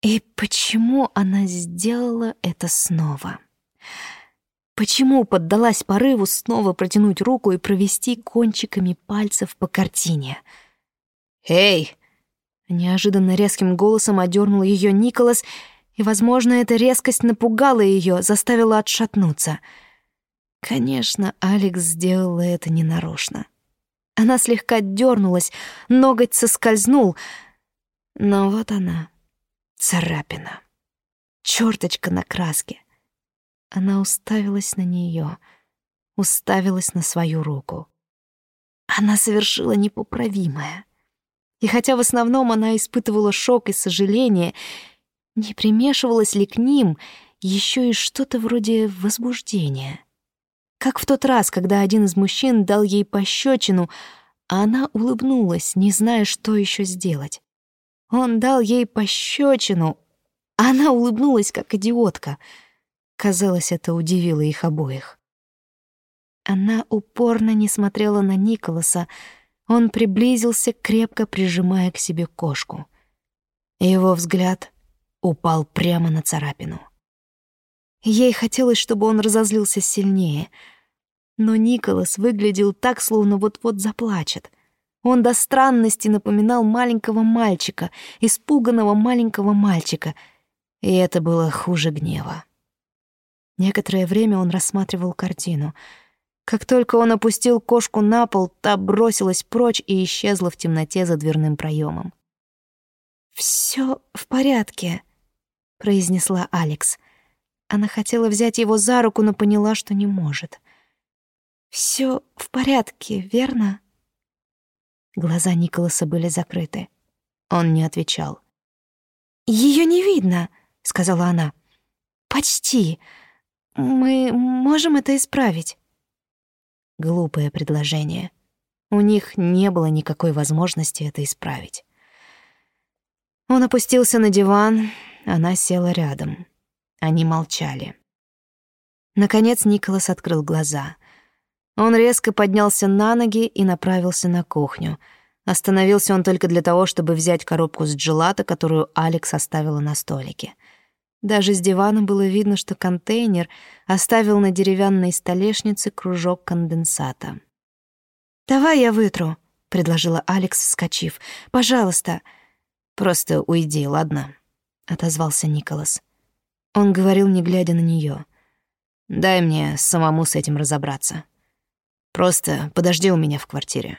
И почему она сделала это снова? Почему поддалась порыву снова протянуть руку и провести кончиками пальцев по картине? «Эй!» Неожиданно резким голосом одернул ее Николас, и, возможно, эта резкость напугала ее, заставила отшатнуться. Конечно, Алекс сделала это ненарочно. Она слегка дернулась, ноготь соскользнул, но вот она, царапина, черточка на краске — она уставилась на нее, уставилась на свою руку. Она совершила непоправимое. И хотя в основном она испытывала шок и сожаление, не примешивалось ли к ним еще и что-то вроде возбуждения? Как в тот раз, когда один из мужчин дал ей пощечину, а она улыбнулась, не зная, что еще сделать. Он дал ей пощечину, а она улыбнулась, как идиотка — Казалось, это удивило их обоих. Она упорно не смотрела на Николаса. Он приблизился, крепко прижимая к себе кошку. Его взгляд упал прямо на царапину. Ей хотелось, чтобы он разозлился сильнее. Но Николас выглядел так, словно вот-вот заплачет. Он до странности напоминал маленького мальчика, испуганного маленького мальчика, и это было хуже гнева. Некоторое время он рассматривал картину. Как только он опустил кошку на пол, та бросилась прочь и исчезла в темноте за дверным проемом. «Всё в порядке», — произнесла Алекс. Она хотела взять его за руку, но поняла, что не может. «Всё в порядке, верно?» Глаза Николаса были закрыты. Он не отвечал. «Её не видно», — сказала она. «Почти. Мы можем это исправить». Глупое предложение. У них не было никакой возможности это исправить. Он опустился на диван, она села рядом. Они молчали. Наконец Николас открыл глаза. Он резко поднялся на ноги и направился на кухню. Остановился он только для того, чтобы взять коробку с джелато, которую Алекс оставила на столике. Даже с дивана было видно, что контейнер оставил на деревянной столешнице кружок конденсата. «Давай я вытру», — предложила Алекс, вскочив. «Пожалуйста». «Просто уйди, ладно?» — отозвался Николас. Он говорил, не глядя на нее. «Дай мне самому с этим разобраться. Просто подожди у меня в квартире».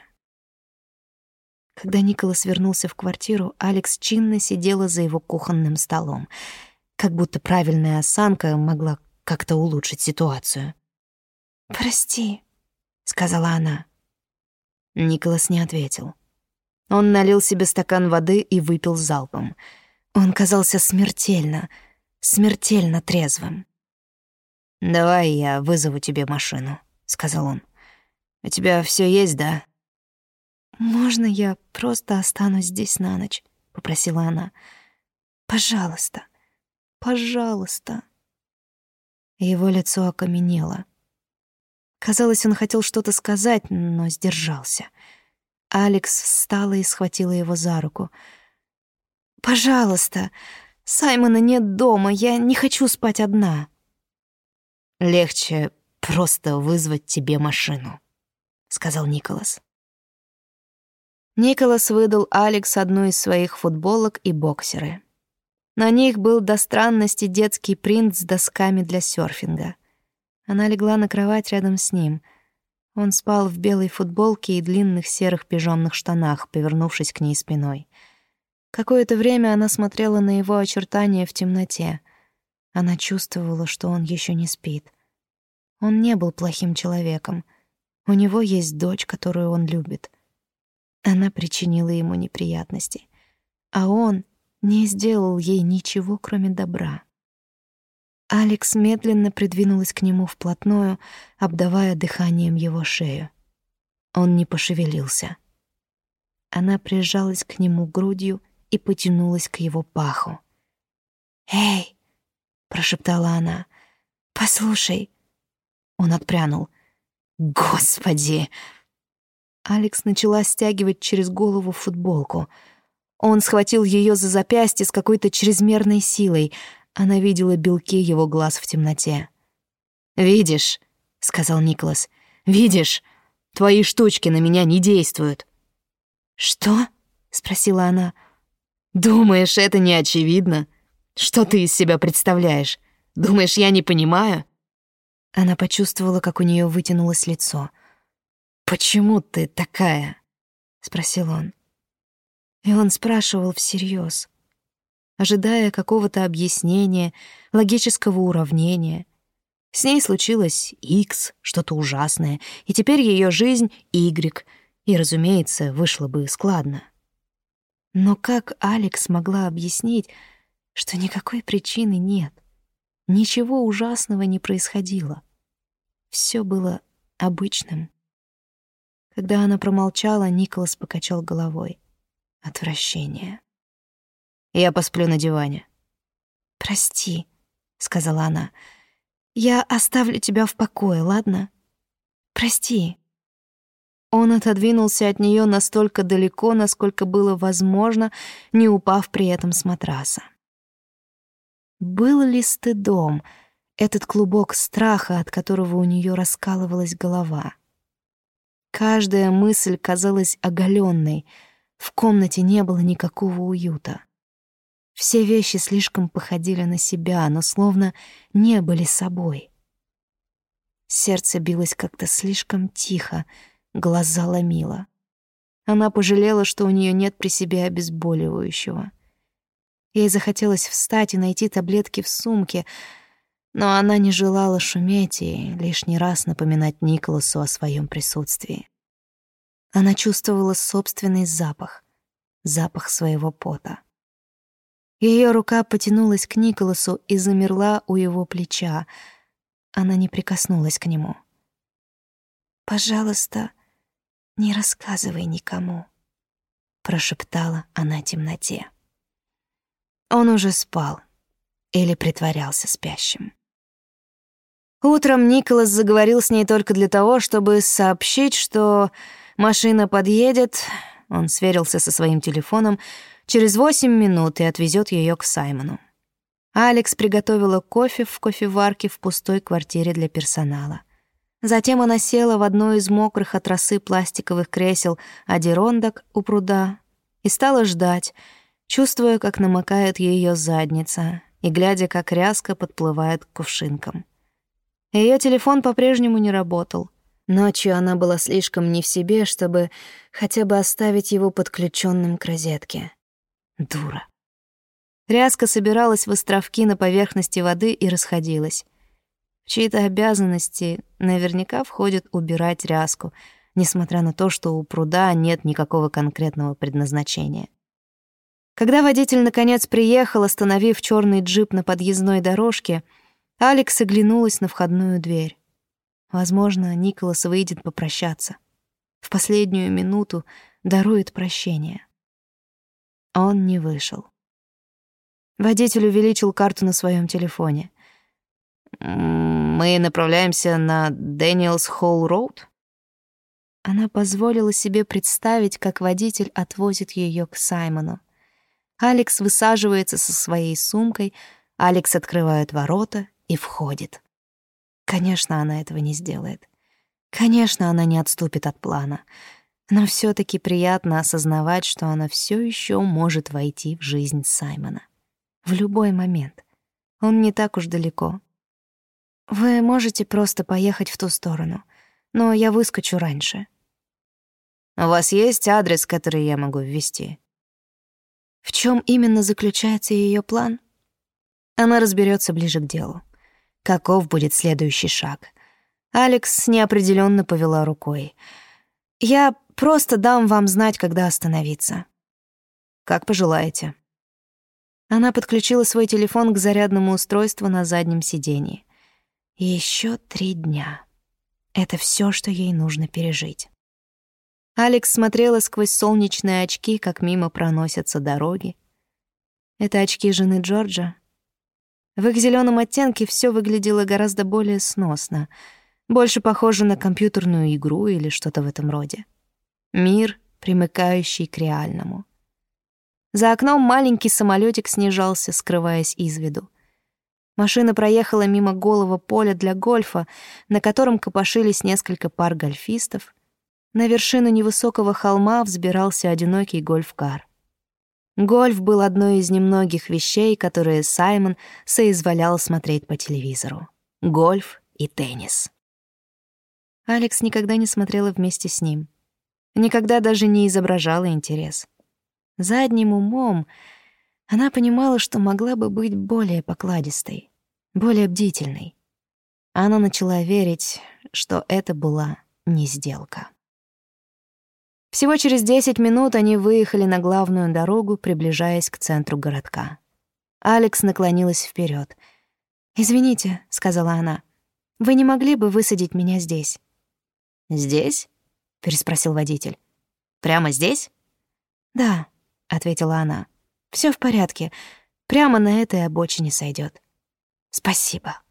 Когда Николас вернулся в квартиру, Алекс чинно сидела за его кухонным столом, как будто правильная осанка могла как-то улучшить ситуацию. «Прости», — сказала она. Николас не ответил. Он налил себе стакан воды и выпил залпом. Он казался смертельно, смертельно трезвым. «Давай я вызову тебе машину», — сказал он. «У тебя все есть, да?» «Можно я просто останусь здесь на ночь?» — попросила она. «Пожалуйста, пожалуйста». Его лицо окаменело. Казалось, он хотел что-то сказать, но сдержался. Алекс встала и схватила его за руку. «Пожалуйста, Саймона нет дома, я не хочу спать одна». «Легче просто вызвать тебе машину», — сказал Николас. Николас выдал Алекс одну из своих футболок и боксеры. На них был до странности детский принт с досками для серфинга. Она легла на кровать рядом с ним. Он спал в белой футболке и длинных серых пижамных штанах, повернувшись к ней спиной. Какое-то время она смотрела на его очертания в темноте. Она чувствовала, что он еще не спит. Он не был плохим человеком. У него есть дочь, которую он любит. Она причинила ему неприятности, а он не сделал ей ничего, кроме добра. Алекс медленно придвинулась к нему вплотную, обдавая дыханием его шею. Он не пошевелился. Она прижалась к нему грудью и потянулась к его паху. «Эй!» — прошептала она. «Послушай!» Он отпрянул. «Господи!» Алекс начала стягивать через голову футболку. Он схватил ее за запястье с какой-то чрезмерной силой. Она видела белки его глаз в темноте. «Видишь», — сказал Николас, — «видишь, твои штучки на меня не действуют». «Что?» — спросила она. «Думаешь, это не очевидно? Что ты из себя представляешь? Думаешь, я не понимаю?» Она почувствовала, как у нее вытянулось лицо — «Почему ты такая?» — спросил он. И он спрашивал всерьез, ожидая какого-то объяснения, логического уравнения. С ней случилось X, что-то ужасное, и теперь ее жизнь — Y, и, разумеется, вышло бы складно. Но как Алекс могла объяснить, что никакой причины нет? Ничего ужасного не происходило. Все было обычным. Когда она промолчала, Николас покачал головой. Отвращение. «Я посплю на диване». «Прости», — сказала она. «Я оставлю тебя в покое, ладно? Прости». Он отодвинулся от нее настолько далеко, насколько было возможно, не упав при этом с матраса. Был ли стыдом этот клубок страха, от которого у нее раскалывалась голова? Каждая мысль казалась оголенной. В комнате не было никакого уюта. Все вещи слишком походили на себя, но словно не были собой. Сердце билось как-то слишком тихо, глаза ломило. Она пожалела, что у нее нет при себе обезболивающего. Ей захотелось встать и найти таблетки в сумке, но она не желала шуметь и лишний раз напоминать Николасу о своем присутствии. Она чувствовала собственный запах, запах своего пота. Ее рука потянулась к Николасу и замерла у его плеча. Она не прикоснулась к нему. «Пожалуйста, не рассказывай никому», — прошептала она темноте. Он уже спал или притворялся спящим. Утром Николас заговорил с ней только для того, чтобы сообщить, что машина подъедет, он сверился со своим телефоном, через восемь минут и отвезет ее к Саймону. Алекс приготовила кофе в кофеварке в пустой квартире для персонала. Затем она села в одно из мокрых от росы пластиковых кресел одерондок у пруда и стала ждать, чувствуя, как намокает ее задница и глядя, как ряска подплывает к кувшинкам. Ее телефон по-прежнему не работал. Ночью она была слишком не в себе, чтобы хотя бы оставить его подключенным к розетке. Дура. Ряска собиралась в островки на поверхности воды и расходилась. В чьи-то обязанности наверняка входит убирать ряску, несмотря на то, что у пруда нет никакого конкретного предназначения. Когда водитель наконец приехал, остановив черный джип на подъездной дорожке, Алекс оглянулась на входную дверь. Возможно, Николас выйдет попрощаться. В последнюю минуту дарует прощение. Он не вышел. Водитель увеличил карту на своем телефоне. «Мы направляемся на Дэниелс Холл Роуд?» Она позволила себе представить, как водитель отвозит ее к Саймону. Алекс высаживается со своей сумкой, Алекс открывает ворота и входит. Конечно, она этого не сделает. Конечно, она не отступит от плана. Но все таки приятно осознавать, что она все еще может войти в жизнь Саймона. В любой момент. Он не так уж далеко. Вы можете просто поехать в ту сторону, но я выскочу раньше. У вас есть адрес, который я могу ввести? В чем именно заключается ее план? Она разберется ближе к делу. Каков будет следующий шаг? Алекс неопределенно повела рукой. Я просто дам вам знать, когда остановиться. Как пожелаете. Она подключила свой телефон к зарядному устройству на заднем сиденье. Еще три дня. Это все, что ей нужно пережить. Алекс смотрела сквозь солнечные очки, как мимо проносятся дороги. Это очки жены Джорджа. В их зеленом оттенке все выглядело гораздо более сносно, больше похоже на компьютерную игру или что-то в этом роде. Мир, примыкающий к реальному. За окном маленький самолетик снижался, скрываясь из виду. Машина проехала мимо голого поля для гольфа, на котором копошились несколько пар гольфистов — на вершину невысокого холма взбирался одинокий гольф-кар. Гольф был одной из немногих вещей, которые Саймон соизволял смотреть по телевизору. Гольф и теннис. Алекс никогда не смотрела вместе с ним. Никогда даже не изображала интерес. Задним умом она понимала, что могла бы быть более покладистой, более бдительной. Она начала верить, что это была не сделка. Всего через 10 минут они выехали на главную дорогу, приближаясь к центру городка. Алекс наклонилась вперед. «Извините», — сказала она, — «вы не могли бы высадить меня здесь?» «Здесь?» — переспросил водитель. «Прямо здесь?» «Да», — ответила она. Все в порядке. Прямо на этой обочине сойдет. Спасибо».